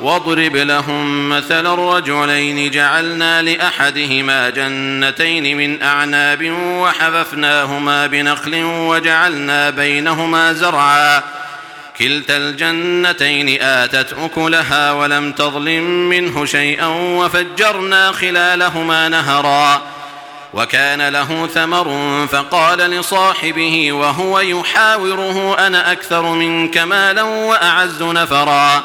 وَاضْرِبْ لَهُمْ مَثَلَ الرَّجُلَيْنِ جَعَلْنَا لِأَحَدِهِمَا جَنَّتَيْنِ مِنْ أَعْنَابٍ وَحَفَفْنَاهُمَا بِنَخْلٍ وَجَعَلْنَا بَيْنَهُمَا زَرْعًا. كِلْتَا الْجَنَّتَيْنِ آتَتْ أُكُلَهَا وَلَمْ تَظْلِمْ مِنْهُ شَيْئًا وَفَجَّرْنَا خِلَالَهُمَا نَهَرًا. وَكَانَ لَهُ ثَمَرٌ فَقَالَ لِصَاحِبِهِ وَهُوَ يُحَاوِرُهُ أَنَا أَكْثَرُ مِنْكَ مَالًا وَأَعَزُّ نَفَرًا.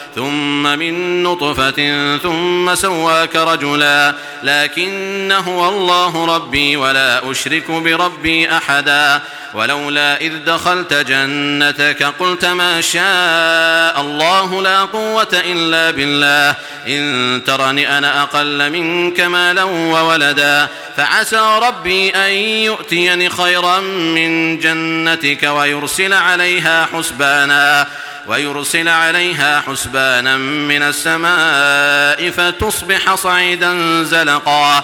ثم من نطفة ثم سواك رجلا لكن هو الله ربي ولا أشرك بربي أحدا ولولا إذ دخلت جنتك قلت ما شاء الله لا قوة إلا بالله إن ترني أنا أقل منك مالا وولدا فعسى ربي أن يؤتيني خيرا من جنتك ويرسل عليها حسبانا ويرسل عليها حسبانا من السماء فتصبح صعيدا زلقا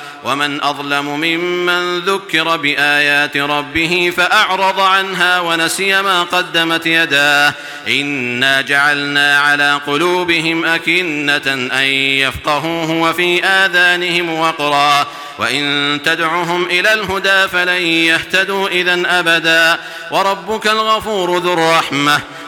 ومن أظلم ممن ذكر بآيات ربه فأعرض عنها ونسي ما قدمت يداه. إنا جعلنا على قلوبهم أكنة أن يفقهوه وفي آذانهم وقرا. وإن تدعهم إلى الهدى فلن يهتدوا إذا أبدا. وربك الغفور ذو الرحمة.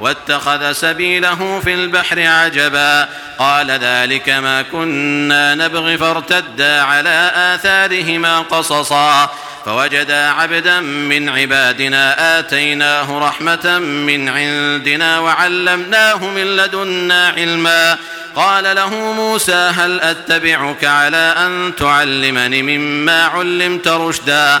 واتخذ سبيله في البحر عجبا. قال ذلك ما كنا نبغي فارتدا على آثارهما قصصا. فوجدا عبدا من عبادنا آتيناه رحمة من عندنا وعلمناه من لدنا علما. قال له موسى هل أتبعك على أن تعلمني مما علمت رشدا؟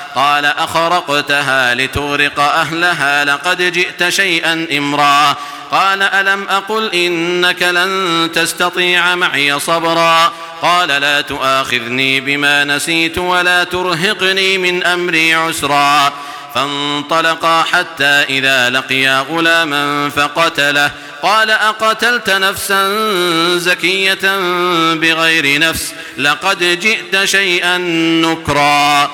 قال أخرقتها لتورق أهلها لقد جئت شيئا إمرا. قال ألم أقل إنك لن تستطيع معي صبرا. قال لا تؤاخذني بما نسيت ولا ترهقني من أمري عسرا. فانطلقا حتى إذا لقيا غلاما فقتله. قال أقتلت نفسا زكية بغير نفس. لقد جئت شيئا نكرا.